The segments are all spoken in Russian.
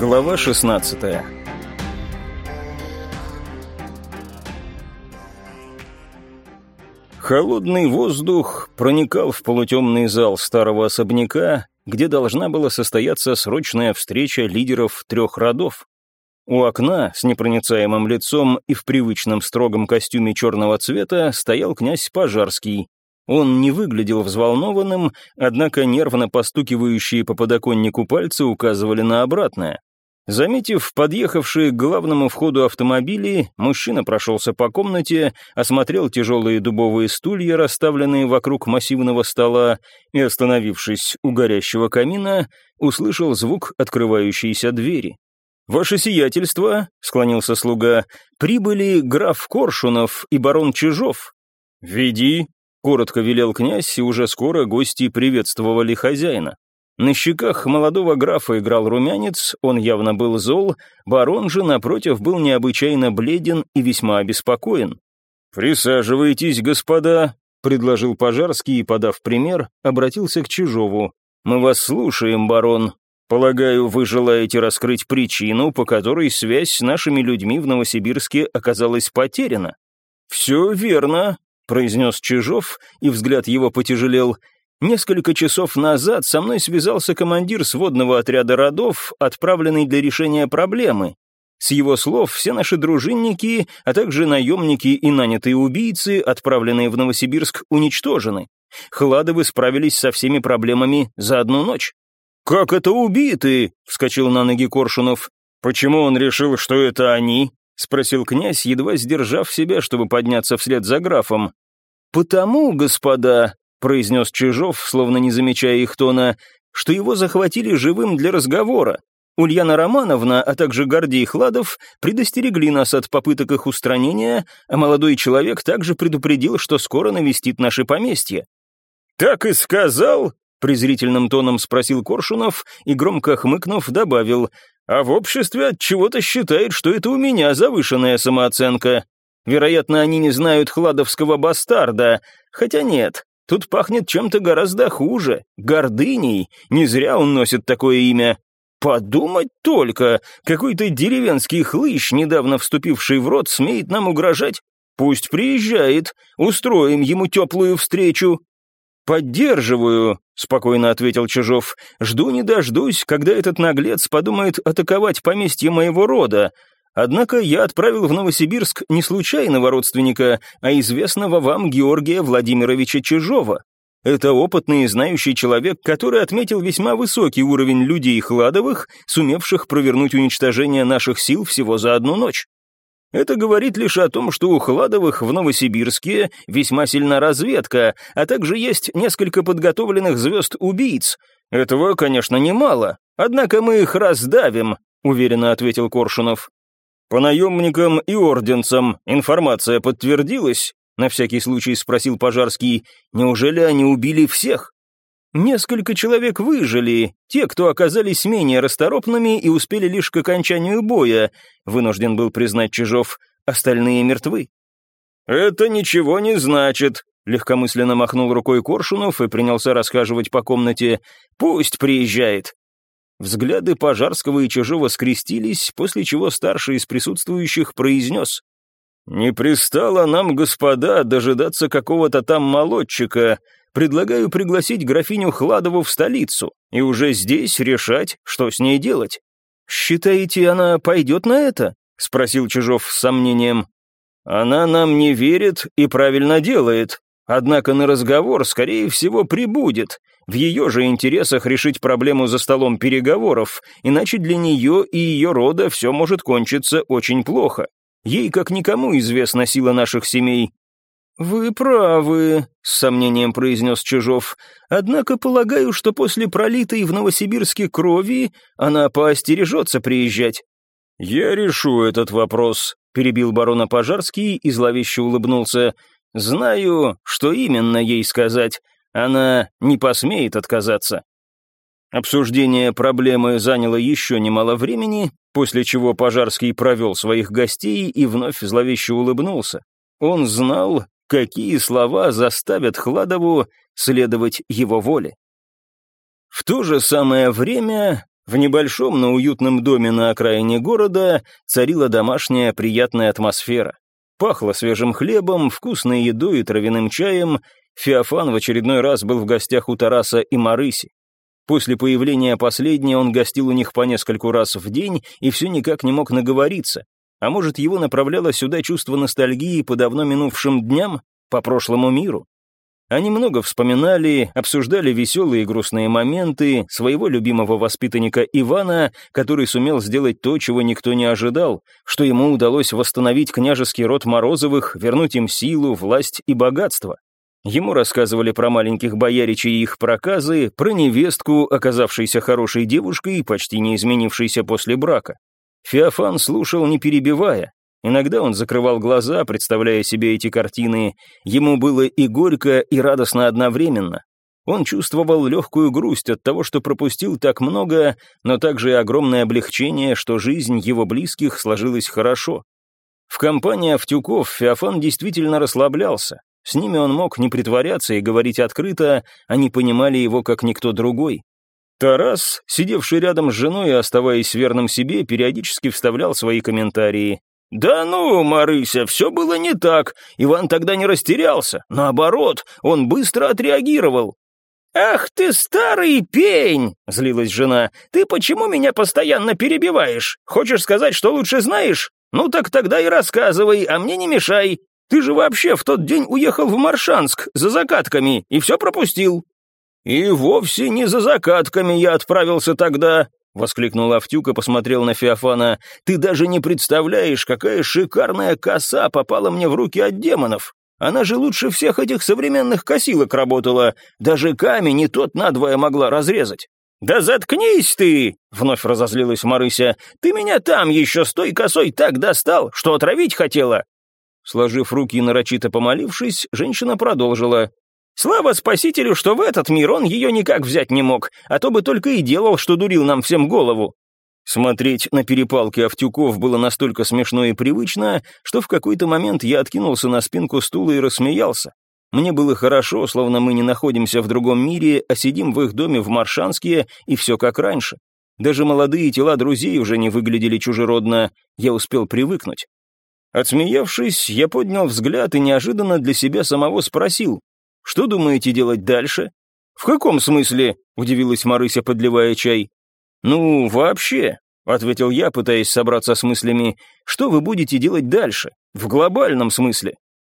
Глава 16 Холодный воздух проникал в полутемный зал старого особняка, где должна была состояться срочная встреча лидеров трех родов. У окна с непроницаемым лицом и в привычном строгом костюме черного цвета стоял князь Пожарский, он не выглядел взволнованным, однако нервно постукивающие по подоконнику пальцы указывали на обратное. Заметив подъехавшие к главному входу автомобили, мужчина прошелся по комнате, осмотрел тяжелые дубовые стулья, расставленные вокруг массивного стола, и, остановившись у горящего камина, услышал звук открывающейся двери. «Ваше сиятельство», — склонился слуга, — «прибыли граф Коршунов и барон Чижов». «Веди», Коротко велел князь, и уже скоро гости приветствовали хозяина. На щеках молодого графа играл румянец, он явно был зол, барон же, напротив, был необычайно бледен и весьма обеспокоен. «Присаживайтесь, господа», — предложил Пожарский и, подав пример, обратился к Чижову. «Мы вас слушаем, барон. Полагаю, вы желаете раскрыть причину, по которой связь с нашими людьми в Новосибирске оказалась потеряна?» «Все верно», произнес Чижов, и взгляд его потяжелел. Несколько часов назад со мной связался командир сводного отряда родов, отправленный для решения проблемы. С его слов, все наши дружинники, а также наемники и нанятые убийцы, отправленные в Новосибирск, уничтожены. Хладовы справились со всеми проблемами за одну ночь. «Как это убиты?» — вскочил на ноги Коршунов. «Почему он решил, что это они?» — спросил князь, едва сдержав себя, чтобы подняться вслед за графом. «Потому, господа», — произнес Чижов, словно не замечая их тона, «что его захватили живым для разговора. Ульяна Романовна, а также Гордей Хладов предостерегли нас от попыток их устранения, а молодой человек также предупредил, что скоро навестит наше поместье». «Так и сказал?» — презрительным тоном спросил Коршунов и, громко хмыкнув, добавил, а в обществе от чего-то считают, что это у меня завышенная самооценка. Вероятно, они не знают хладовского бастарда, хотя нет, тут пахнет чем-то гораздо хуже, гордыней, не зря он носит такое имя. Подумать только, какой-то деревенский хлыщ, недавно вступивший в рот, смеет нам угрожать. Пусть приезжает, устроим ему теплую встречу. «Поддерживаю», — спокойно ответил Чижов. «Жду не дождусь, когда этот наглец подумает атаковать поместье моего рода. Однако я отправил в Новосибирск не случайного родственника, а известного вам Георгия Владимировича Чижова. Это опытный и знающий человек, который отметил весьма высокий уровень людей Хладовых, сумевших провернуть уничтожение наших сил всего за одну ночь. Это говорит лишь о том, что у Хладовых в Новосибирске весьма сильна разведка, а также есть несколько подготовленных звезд-убийц. Этого, конечно, немало, однако мы их раздавим», — уверенно ответил Коршунов. «По наемникам и орденцам информация подтвердилась?» — на всякий случай спросил Пожарский. «Неужели они убили всех?» Несколько человек выжили, те, кто оказались менее расторопными и успели лишь к окончанию боя, вынужден был признать Чижов, остальные мертвы. «Это ничего не значит», — легкомысленно махнул рукой Коршунов и принялся расхаживать по комнате. «Пусть приезжает». Взгляды Пожарского и Чижова скрестились, после чего старший из присутствующих произнес. «Не пристало нам, господа, дожидаться какого-то там молодчика предлагаю пригласить графиню Хладову в столицу и уже здесь решать, что с ней делать. «Считаете, она пойдет на это?» — спросил Чижов с сомнением. «Она нам не верит и правильно делает, однако на разговор, скорее всего, прибудет. В ее же интересах решить проблему за столом переговоров, иначе для нее и ее рода все может кончиться очень плохо. Ей, как никому, известна сила наших семей, «Вы правы», — с сомнением произнес Чижов. «Однако полагаю, что после пролитой в Новосибирске крови она поостережется приезжать». «Я решу этот вопрос», — перебил барона Пожарский и зловеще улыбнулся. «Знаю, что именно ей сказать. Она не посмеет отказаться». Обсуждение проблемы заняло еще немало времени, после чего Пожарский провел своих гостей и вновь зловеще улыбнулся. Он знал, какие слова заставят Хладову следовать его воле. В то же самое время В небольшом, но уютном доме на окраине города царила домашняя приятная атмосфера. Пахло свежим хлебом, вкусной едой и травяным чаем. Феофан в очередной раз был в гостях у Тараса и Марыси. После появления последней он гостил у них по нескольку раз в день и все никак не мог наговориться. А может, его направляло сюда чувство ностальгии по давно минувшим дням, по прошлому миру? Они много вспоминали, обсуждали веселые и грустные моменты своего любимого воспитанника Ивана, который сумел сделать то, чего никто не ожидал, что ему удалось восстановить княжеский род Морозовых, вернуть им силу, власть и богатство. Ему рассказывали про маленьких бояричей и их проказы, про невестку, оказавшейся хорошей девушкой, почти не изменившейся после брака. Феофан слушал, не перебивая, Иногда он закрывал глаза, представляя себе эти картины. Ему было и горько, и радостно одновременно. Он чувствовал легкую грусть от того, что пропустил так много, но также и огромное облегчение, что жизнь его близких сложилась хорошо. В компании Автюков Феофан действительно расслаблялся. С ними он мог не притворяться и говорить открыто, они понимали его как никто другой. Тарас, сидевший рядом с женой и оставаясь верным себе, периодически вставлял свои комментарии. «Да ну, Марыся, все было не так. Иван тогда не растерялся. Наоборот, он быстро отреагировал. «Ах ты, старый пень!» — злилась жена. «Ты почему меня постоянно перебиваешь? Хочешь сказать, что лучше знаешь? Ну так тогда и рассказывай, а мне не мешай. Ты же вообще в тот день уехал в Маршанск за закатками и все пропустил». «И вовсе не за закатками я отправился тогда», — воскликнул Автюк и посмотрел на Феофана. «Ты даже не представляешь, какая шикарная коса попала мне в руки от демонов. Она же лучше всех этих современных косилок работала. Даже камень и тот надвое могла разрезать». «Да заткнись ты!» — вновь разозлилась Марыся. «Ты меня там еще с той косой так достал, что отравить хотела!» Сложив руки и нарочито помолившись, женщина продолжила. Слава спасителю, что в этот мир он ее никак взять не мог, а то бы только и делал, что дурил нам всем голову. Смотреть на перепалки Автюков было настолько смешно и привычно, что в какой-то момент я откинулся на спинку стула и рассмеялся. Мне было хорошо, словно мы не находимся в другом мире, а сидим в их доме в Маршанске, и все как раньше. Даже молодые тела друзей уже не выглядели чужеродно, я успел привыкнуть. Отсмеявшись, я поднял взгляд и неожиданно для себя самого спросил, что думаете делать дальше?» «В каком смысле?» — удивилась Марыся, подливая чай. «Ну, вообще», — ответил я, пытаясь собраться с мыслями, «что вы будете делать дальше? В глобальном смысле.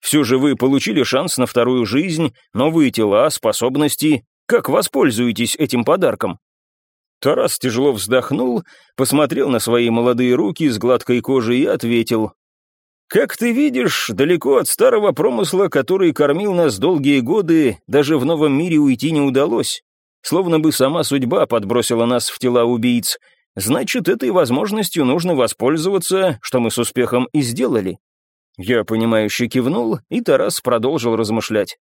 Все же вы получили шанс на вторую жизнь, новые тела, способности. Как воспользуетесь этим подарком?» Тарас тяжело вздохнул, посмотрел на свои молодые руки с гладкой кожей и ответил, как ты видишь, далеко от старого промысла, который кормил нас долгие годы, даже в новом мире уйти не удалось. Словно бы сама судьба подбросила нас в тела убийц. Значит, этой возможностью нужно воспользоваться, что мы с успехом и сделали. Я понимающе кивнул, и Тарас продолжил размышлять.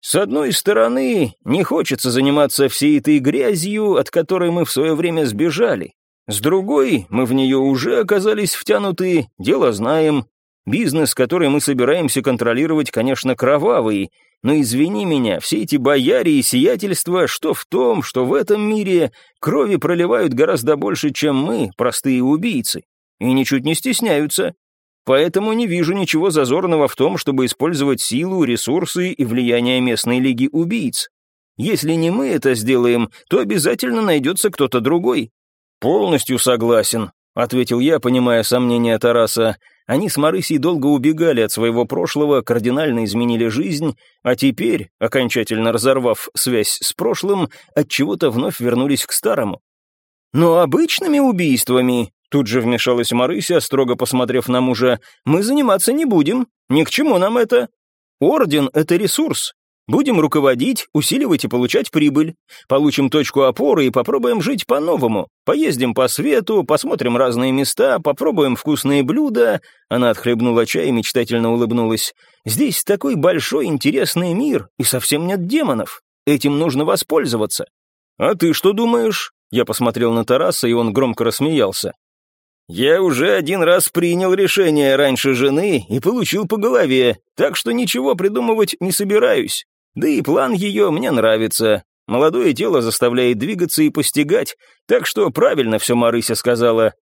С одной стороны, не хочется заниматься всей этой грязью, от которой мы в свое время сбежали. С другой, мы в нее уже оказались втянуты, дело знаем, Бизнес, который мы собираемся контролировать, конечно, кровавый, но извини меня, все эти бояре и сиятельства, что в том, что в этом мире крови проливают гораздо больше, чем мы, простые убийцы, и ничуть не стесняются. Поэтому не вижу ничего зазорного в том, чтобы использовать силу, ресурсы и влияние местной лиги убийц. Если не мы это сделаем, то обязательно найдется кто-то другой. Полностью согласен, ответил я, понимая сомнения Тараса. Они с Марысей долго убегали от своего прошлого, кардинально изменили жизнь, а теперь, окончательно разорвав связь с прошлым, от чего-то вновь вернулись к старому. Но обычными убийствами, тут же вмешалась Марыся, строго посмотрев на мужа, мы заниматься не будем, ни к чему нам это. Орден — это ресурс, Будем руководить, усиливать и получать прибыль. Получим точку опоры и попробуем жить по-новому. Поездим по свету, посмотрим разные места, попробуем вкусные блюда». Она отхлебнула чай и мечтательно улыбнулась. «Здесь такой большой интересный мир, и совсем нет демонов. Этим нужно воспользоваться». «А ты что думаешь?» Я посмотрел на Тараса, и он громко рассмеялся. «Я уже один раз принял решение раньше жены и получил по голове, так что ничего придумывать не собираюсь. Да и план ее мне нравится. Молодое тело заставляет двигаться и постигать, так что правильно все Марыся сказала.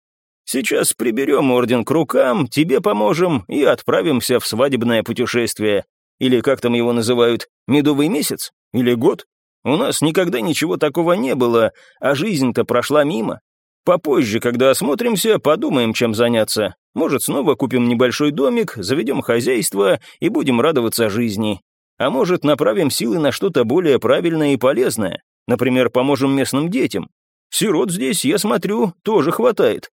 Сейчас приберем орден к рукам, тебе поможем и отправимся в свадебное путешествие. Или как там его называют, медовый месяц? Или год? У нас никогда ничего такого не было, а жизнь-то прошла мимо. Попозже, когда осмотримся, подумаем, чем заняться. Может, снова купим небольшой домик, заведем хозяйство и будем радоваться жизни. А может, направим силы на что-то более правильное и полезное. Например, поможем местным детям. Сирот здесь, я смотрю, тоже хватает.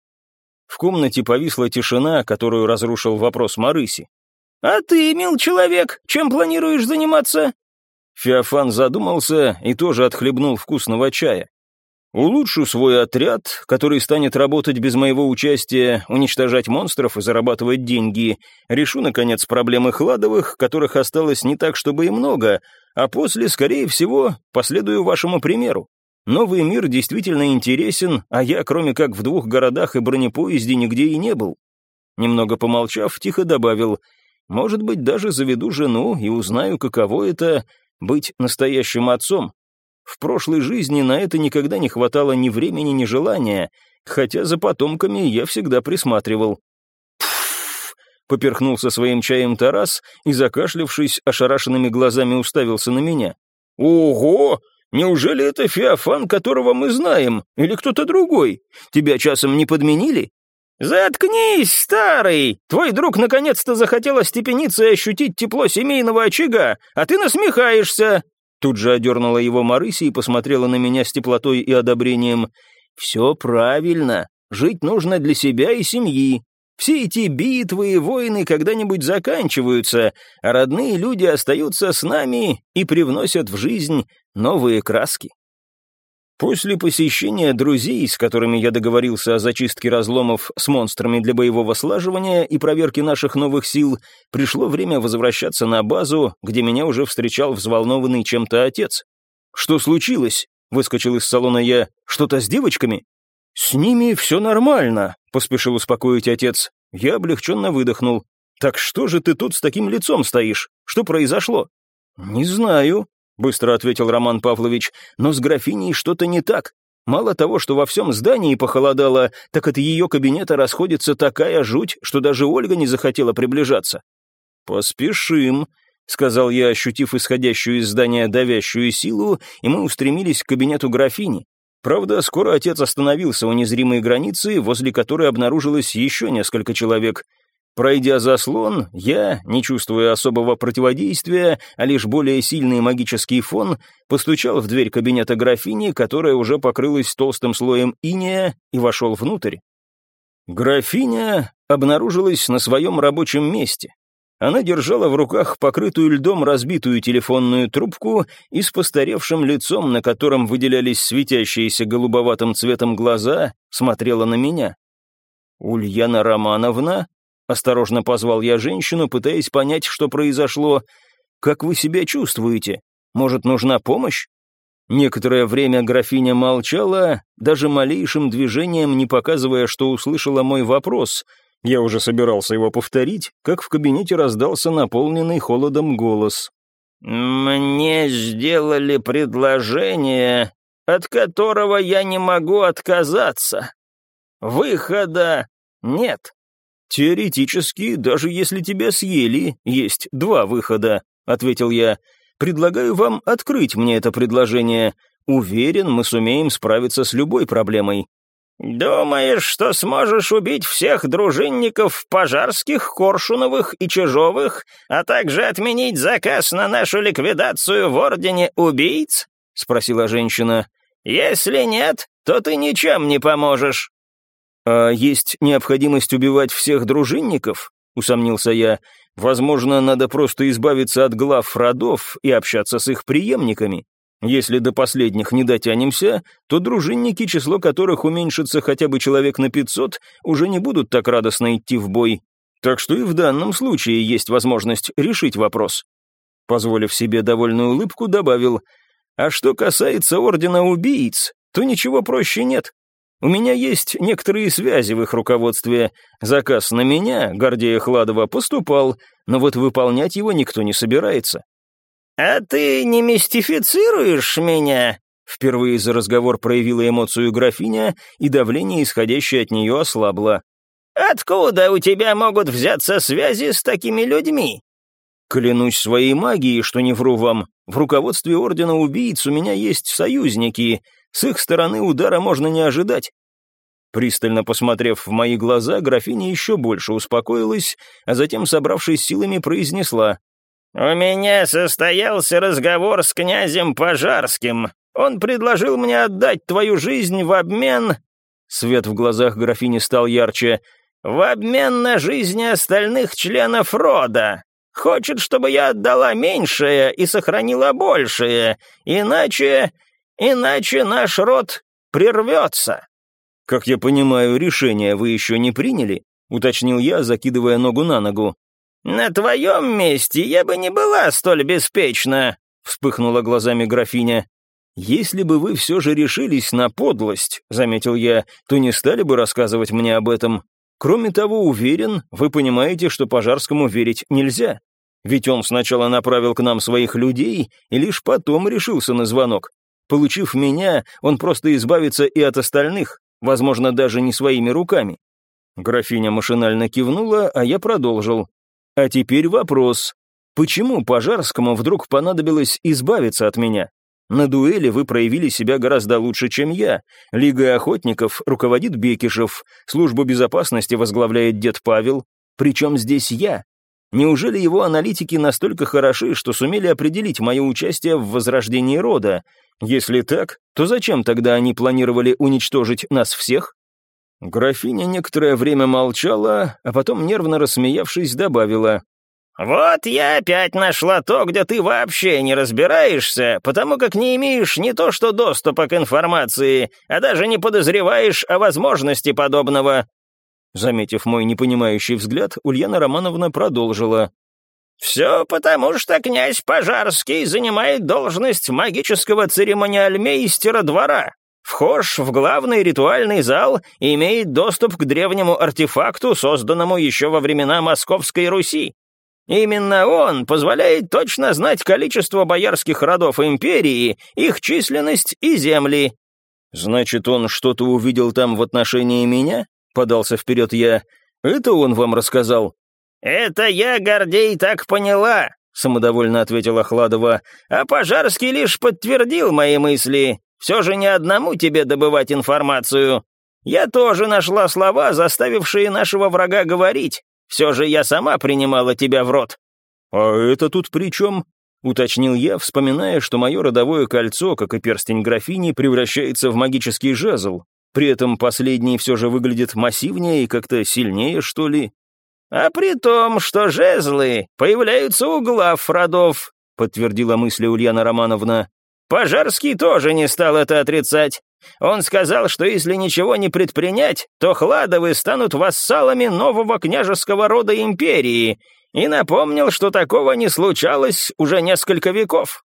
В комнате повисла тишина, которую разрушил вопрос Марыси. «А ты, мил человек, чем планируешь заниматься?» Феофан задумался и тоже отхлебнул вкусного чая. Улучшу свой отряд, который станет работать без моего участия, уничтожать монстров и зарабатывать деньги. Решу, наконец, проблемы Хладовых, которых осталось не так, чтобы и много, а после, скорее всего, последую вашему примеру. Новый мир действительно интересен, а я, кроме как в двух городах и бронепоезде, нигде и не был. Немного помолчав, тихо добавил, может быть, даже заведу жену и узнаю, каково это — быть настоящим отцом. В прошлой жизни на это никогда не хватало ни времени, ни желания, хотя за потомками я всегда присматривал. «Пф!» — поперхнулся своим чаем Тарас и, закашлявшись, ошарашенными глазами уставился на меня. «Ого! Неужели это Феофан, которого мы знаем, или кто-то другой? Тебя часом не подменили?» «Заткнись, старый! Твой друг наконец-то захотел остепениться и ощутить тепло семейного очага, а ты насмехаешься!» Тут же одернула его Марыся и посмотрела на меня с теплотой и одобрением. «Все правильно. Жить нужно для себя и семьи. Все эти битвы и войны когда-нибудь заканчиваются, а родные люди остаются с нами и привносят в жизнь новые краски». После посещения друзей, с которыми я договорился о зачистке разломов с монстрами для боевого слаживания и проверки наших новых сил, пришло время возвращаться на базу, где меня уже встречал взволнованный чем-то отец. «Что случилось?» — выскочил из салона я. «Что-то с девочками?» «С ними все нормально», — поспешил успокоить отец. Я облегченно выдохнул. «Так что же ты тут с таким лицом стоишь? Что произошло?» «Не знаю», быстро ответил Роман Павлович, но с графиней что-то не так. Мало того, что во всем здании похолодало, так от ее кабинета расходится такая жуть, что даже Ольга не захотела приближаться. «Поспешим», — сказал я, ощутив исходящую из здания давящую силу, и мы устремились к кабинету графини. Правда, скоро отец остановился у незримой границы, возле которой обнаружилось еще несколько человек — Пройдя заслон, я, не чувствуя особого противодействия, а лишь более сильный магический фон, постучал в дверь кабинета графини, которая уже покрылась толстым слоем иния, и вошел внутрь. Графиня обнаружилась на своем рабочем месте. Она держала в руках покрытую льдом разбитую телефонную трубку и с постаревшим лицом, на котором выделялись светящиеся голубоватым цветом глаза, смотрела на меня. «Ульяна Романовна?» Осторожно позвал я женщину, пытаясь понять, что произошло. «Как вы себя чувствуете? Может, нужна помощь?» Некоторое время графиня молчала, даже малейшим движением не показывая, что услышала мой вопрос. Я уже собирался его повторить, как в кабинете раздался наполненный холодом голос. «Мне сделали предложение, от которого я не могу отказаться. Выхода нет». «Теоретически, даже если тебя съели, есть два выхода», — ответил я. «Предлагаю вам открыть мне это предложение. Уверен, мы сумеем справиться с любой проблемой». «Думаешь, что сможешь убить всех дружинников Пожарских, Коршуновых и Чижовых, а также отменить заказ на нашу ликвидацию в Ордене Убийц?» — спросила женщина. «Если нет, то ты ничем не поможешь». «А есть необходимость убивать всех дружинников?» — усомнился я. «Возможно, надо просто избавиться от глав родов и общаться с их преемниками. Если до последних не дотянемся, то дружинники, число которых уменьшится хотя бы человек на пятьсот, уже не будут так радостно идти в бой. Так что и в данном случае есть возможность решить вопрос». Позволив себе довольную улыбку, добавил, «А что касается Ордена Убийц, то ничего проще нет. У меня есть некоторые связи в их руководстве. Заказ на меня, Гордея Хладова, поступал, но вот выполнять его никто не собирается. «А ты не мистифицируешь меня?» Впервые за разговор проявила эмоцию графиня, и давление, исходящее от нее, ослабло. «Откуда у тебя могут взяться связи с такими людьми?» «Клянусь своей магией, что не вру вам. В руководстве Ордена Убийц у меня есть союзники. С их стороны удара можно не ожидать». Пристально посмотрев в мои глаза, графиня еще больше успокоилась, а затем, собравшись силами, произнесла. «У меня состоялся разговор с князем Пожарским. Он предложил мне отдать твою жизнь в обмен...» Свет в глазах графини стал ярче. «В обмен на жизни остальных членов рода. Хочет, чтобы я отдала меньшее и сохранила большее. Иначе... иначе наш род прервется». «Как я понимаю, решение вы еще не приняли?» — уточнил я, закидывая ногу на ногу. «На твоем месте я бы не была столь беспечна», — вспыхнула глазами графиня. «Если бы вы все же решились на подлость», — заметил я, «то не стали бы рассказывать мне об этом. Кроме того, уверен, вы понимаете, что Пожарскому верить нельзя. Ведь он сначала направил к нам своих людей и лишь потом решился на звонок. Получив меня, он просто избавится и от остальных, возможно, даже не своими руками». Графиня машинально кивнула, а я продолжил. «А теперь вопрос. Почему Пожарскому вдруг понадобилось избавиться от меня? На дуэли вы проявили себя гораздо лучше, чем я. Лигой охотников руководит Бекишев, службу безопасности возглавляет дед Павел. Причем здесь я? Неужели его аналитики настолько хороши, что сумели определить мое участие в возрождении рода? Если так, то зачем тогда они планировали уничтожить нас всех? Графиня некоторое время молчала, а потом, нервно рассмеявшись, добавила. «Вот я опять нашла то, где ты вообще не разбираешься, потому как не имеешь не то что доступа к информации, а даже не подозреваешь о возможности подобного». Заметив мой непонимающий взгляд, Ульяна Романовна продолжила. «Все потому, что князь Пожарский занимает должность магического церемониальмейстера двора. Вхож в главный ритуальный зал имеет доступ к древнему артефакту, созданному еще во времена Московской Руси. Именно он позволяет точно знать количество боярских родов империи, их численность и земли». «Значит, он что-то увидел там в отношении меня?» — подался вперед я. «Это он вам рассказал?» «Это я, Гордей, так поняла», — самодовольно ответила Хладова. «А Пожарский лишь подтвердил мои мысли. Все же не одному тебе добывать информацию. Я тоже нашла слова, заставившие нашего врага говорить. Все же я сама принимала тебя в рот». «А это тут при чем?» — уточнил я, вспоминая, что мое родовое кольцо, как и перстень графини, превращается в магический жезл. При этом последний все же выглядит массивнее и как-то сильнее, что ли. «А при том, что жезлы появляются у глав родов», — подтвердила мысли Ульяна Романовна. «Пожарский тоже не стал это отрицать. Он сказал, что если ничего не предпринять, то Хладовы станут вассалами нового княжеского рода империи, и напомнил, что такого не случалось уже несколько веков.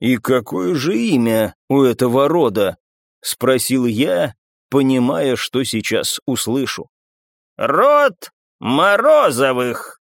«И какое же имя у этого рода?» — спросил я, понимая, что сейчас услышу. «Род Морозовых»,